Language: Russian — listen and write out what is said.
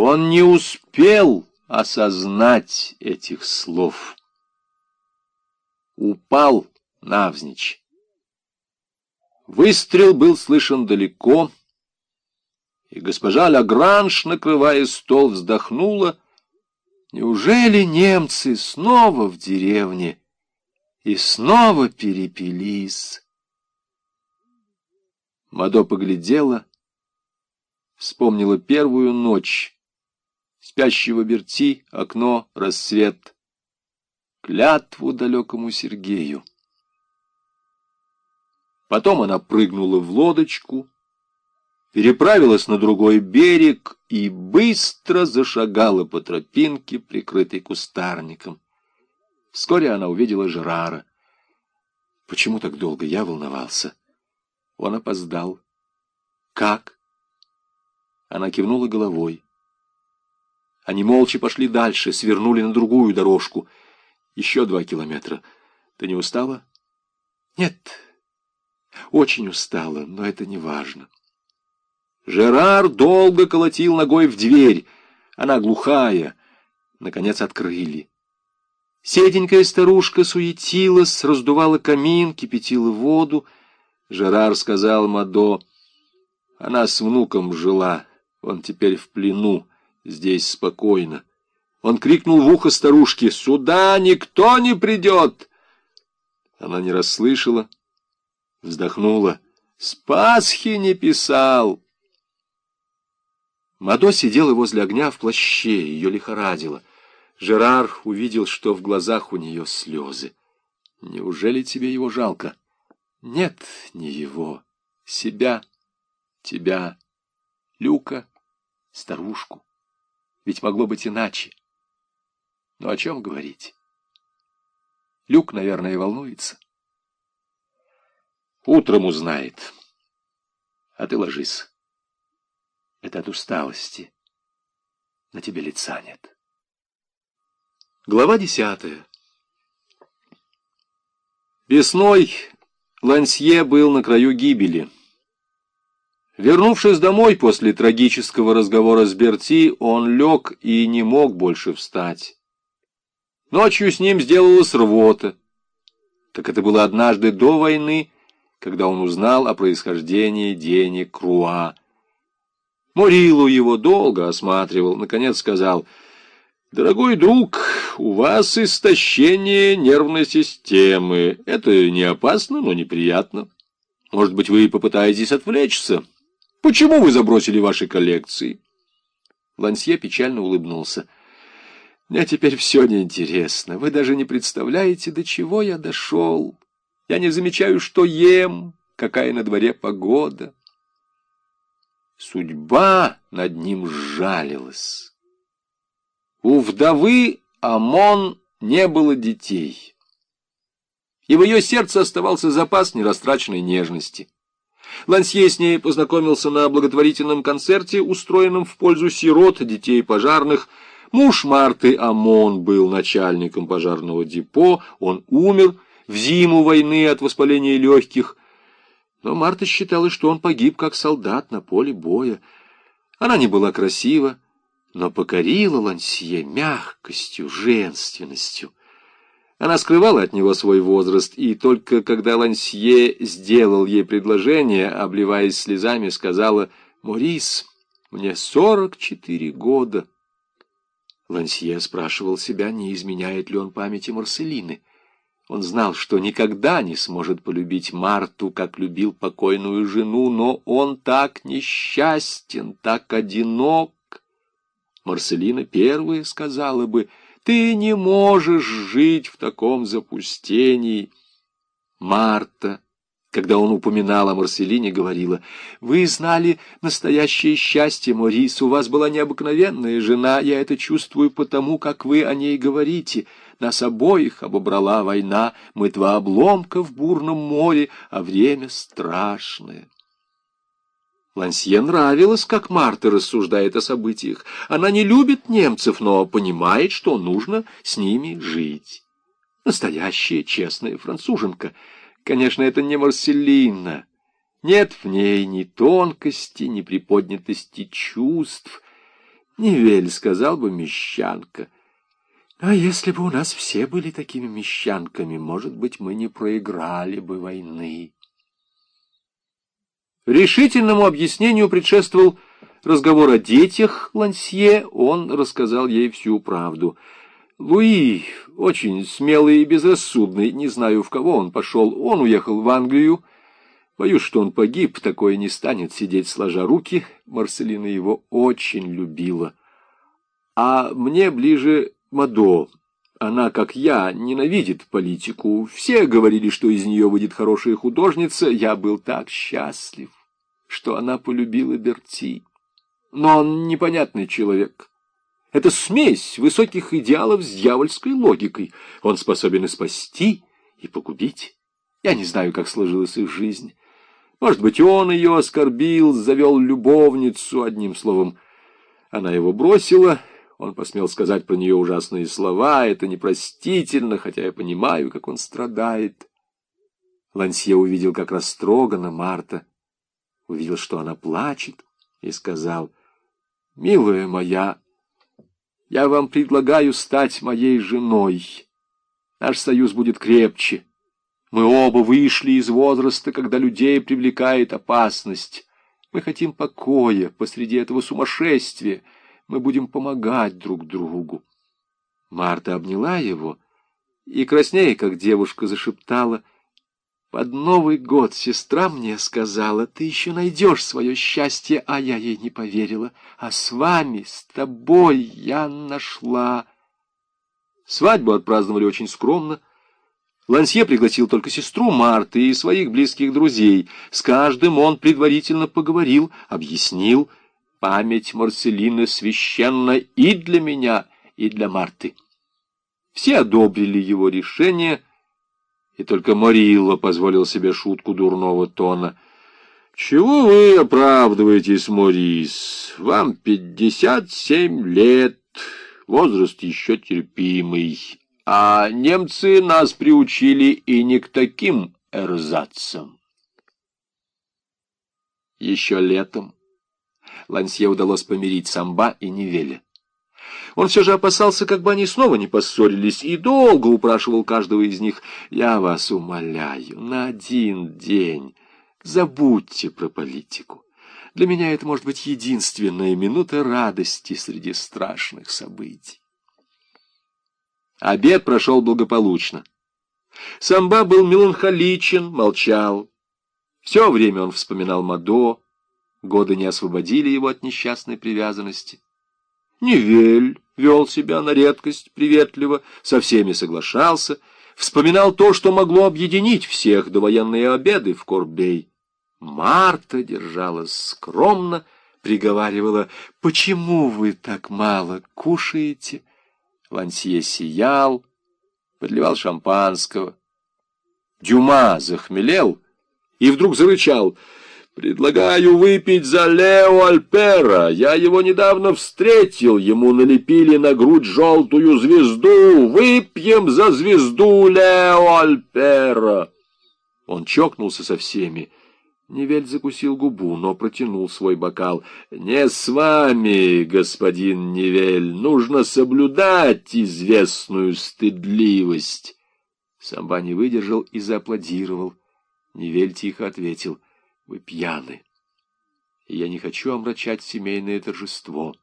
Он не успел осознать этих слов. Упал навзничь. Выстрел был слышен далеко, и госпожа Лагранж, накрывая стол, вздохнула. Неужели немцы снова в деревне и снова перепились? Мадо поглядела, вспомнила первую ночь, спящего Берти, окно, рассвет, клятву далекому Сергею. Потом она прыгнула в лодочку, переправилась на другой берег и быстро зашагала по тропинке, прикрытой кустарником. Вскоре она увидела Жерара. Почему так долго я волновался? Он опоздал. Как? Она кивнула головой. Они молча пошли дальше, свернули на другую дорожку. Еще два километра. Ты не устала? Нет, очень устала, но это не важно. Жерар долго колотил ногой в дверь. Она глухая. Наконец открыли. Седенькая старушка суетилась, раздувала камин, кипятила воду. Жерар сказал Мадо, она с внуком жила, он теперь в плену, здесь спокойно. Он крикнул в ухо старушке, «Сюда никто не придет!» Она не расслышала, вздохнула. «С Пасхи не писал!» Мадо сидела возле огня в плаще, ее лихорадило. Жерар увидел, что в глазах у нее слезы. «Неужели тебе его жалко?» «Нет, не его. Себя, тебя, Люка, старушку. Ведь могло быть иначе. Но о чем говорить? Люк, наверное, волнуется. Утром узнает. А ты ложись. Это от усталости. На тебе лица нет. Глава десятая. Весной Лансье был на краю гибели. Вернувшись домой после трагического разговора с Берти, он лег и не мог больше встать. Ночью с ним сделалась рвота. Так это было однажды до войны, когда он узнал о происхождении денег Круа. Морилу его долго осматривал, наконец сказал, «Дорогой друг, у вас истощение нервной системы. Это не опасно, но неприятно. Может быть, вы попытаетесь отвлечься?» Почему вы забросили ваши коллекции?» Лансье печально улыбнулся. «Мне теперь все неинтересно. Вы даже не представляете, до чего я дошел. Я не замечаю, что ем, какая на дворе погода». Судьба над ним сжалилась. У вдовы Амон не было детей, и в ее сердце оставался запас нерастраченной нежности. Лансье с ней познакомился на благотворительном концерте, устроенном в пользу сирот, детей пожарных. Муж Марты Амон был начальником пожарного депо, он умер в зиму войны от воспаления легких. Но Марта считала, что он погиб как солдат на поле боя. Она не была красива, но покорила Лансье мягкостью, женственностью. Она скрывала от него свой возраст, и только когда Лансье сделал ей предложение, обливаясь слезами, сказала «Морис, мне сорок четыре года». Лансье спрашивал себя, не изменяет ли он памяти Марселины. Он знал, что никогда не сможет полюбить Марту, как любил покойную жену, но он так несчастен, так одинок. Марселина первая сказала бы — ты не можешь жить в таком запустении. Марта, когда он упоминал о Марселине, говорила, «Вы знали настоящее счастье, Морис, у вас была необыкновенная жена, я это чувствую потому, как вы о ней говорите. Нас обоих обобрала война, мы два обломка в бурном море, а время страшное». Лансье нравилось, как Марта рассуждает о событиях. Она не любит немцев, но понимает, что нужно с ними жить. Настоящая честная француженка. Конечно, это не Марселина. Нет в ней ни тонкости, ни приподнятости чувств. Невель сказал бы мещанка. А если бы у нас все были такими мещанками, может быть, мы не проиграли бы войны. Решительному объяснению предшествовал разговор о детях Лансье. Он рассказал ей всю правду. Луи очень смелый и безрассудный, не знаю, в кого он пошел. Он уехал в Англию. Боюсь, что он погиб, такое не станет сидеть сложа руки. Марселина его очень любила. А мне ближе Мадо. Она, как я, ненавидит политику. Все говорили, что из нее выйдет хорошая художница. Я был так счастлив, что она полюбила Берти. Но он непонятный человек. Это смесь высоких идеалов с дьявольской логикой. Он способен и спасти, и погубить. Я не знаю, как сложилась их жизнь. Может быть, он ее оскорбил, завел любовницу, одним словом. Она его бросила, он посмел сказать про нее ужасные слова, это непростительно, хотя я понимаю, как он страдает. Лансье увидел, как растрогана Марта, увидел, что она плачет, и сказал, «Милая моя, я вам предлагаю стать моей женой. Наш союз будет крепче». Мы оба вышли из возраста, когда людей привлекает опасность. Мы хотим покоя посреди этого сумасшествия. Мы будем помогать друг другу. Марта обняла его и, краснея, как девушка, зашептала, «Под Новый год сестра мне сказала, ты еще найдешь свое счастье, а я ей не поверила. А с вами, с тобой я нашла». Свадьбу отпраздновали очень скромно, Лансье пригласил только сестру Марты и своих близких друзей. С каждым он предварительно поговорил, объяснил. Память Марселины священна и для меня, и для Марты. Все одобрили его решение, и только Морилла позволил себе шутку дурного тона. «Чего вы оправдываетесь, Морис? Вам пятьдесят семь лет, возраст еще терпимый». А немцы нас приучили и не к таким эрзацам. Еще летом Лансье удалось помирить Самба и Невеля. Он все же опасался, как бы они снова не поссорились, и долго упрашивал каждого из них. «Я вас умоляю, на один день забудьте про политику. Для меня это может быть единственная минута радости среди страшных событий». Обед прошел благополучно. Самба был меланхоличен, молчал. Все время он вспоминал Мадо. Годы не освободили его от несчастной привязанности. Невель вел себя на редкость приветливо, со всеми соглашался, вспоминал то, что могло объединить всех довоенные обеды в Корбей. Марта держалась скромно, приговаривала, «Почему вы так мало кушаете?» Лансье сиял, подливал шампанского. Дюма захмелел и вдруг зарычал. «Предлагаю выпить за Лео Альпера. Я его недавно встретил. Ему налепили на грудь желтую звезду. Выпьем за звезду Лео Альпера!» Он чокнулся со всеми. Невель закусил губу, но протянул свой бокал. «Не с вами, господин Невель, нужно соблюдать известную стыдливость». Самба не выдержал и зааплодировал. Невель тихо ответил, «Вы пьяны, и я не хочу омрачать семейное торжество».